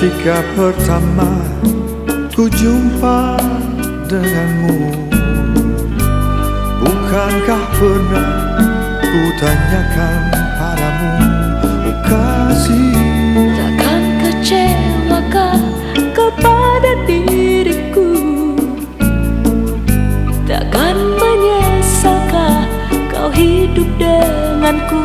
Ketika pertama ku jumpa denganmu. Bukankah pernah ku tanyakan padamu Oh kasih? Takkan kecewakah kepada diriku? Takkan menyesalkah kau hidup denganku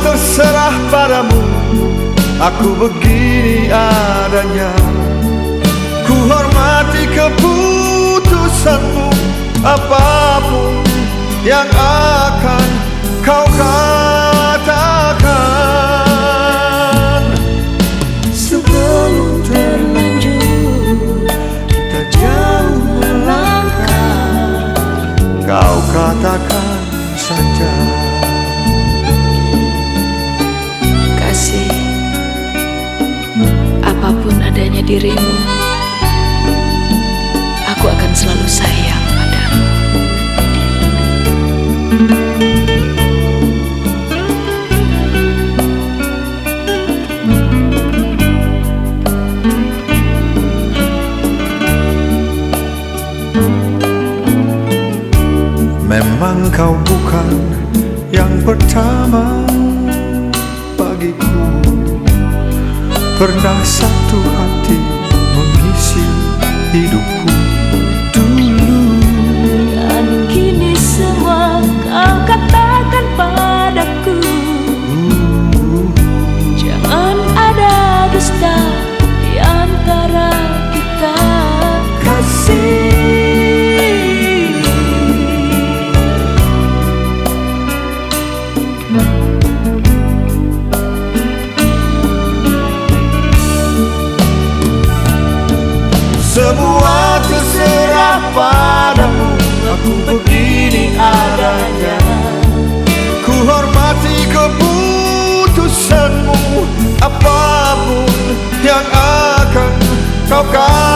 terserah padamu. Aku begini adanya. Ku hormati keputusanmu Apa pun yang akan kau katakan. Sebelum Terlanjur kita jauh melangkah. Kau katakan Apa pun adanya dirimu Aku akan selalu sayang padamu. Memang kau bukan yang pertama bagiku Pernah satu hati mengisi hidupku? Semua terserah padamu Aku begini adanya. Ku hormati keputusanmu Apa pun yang akan kau kasih.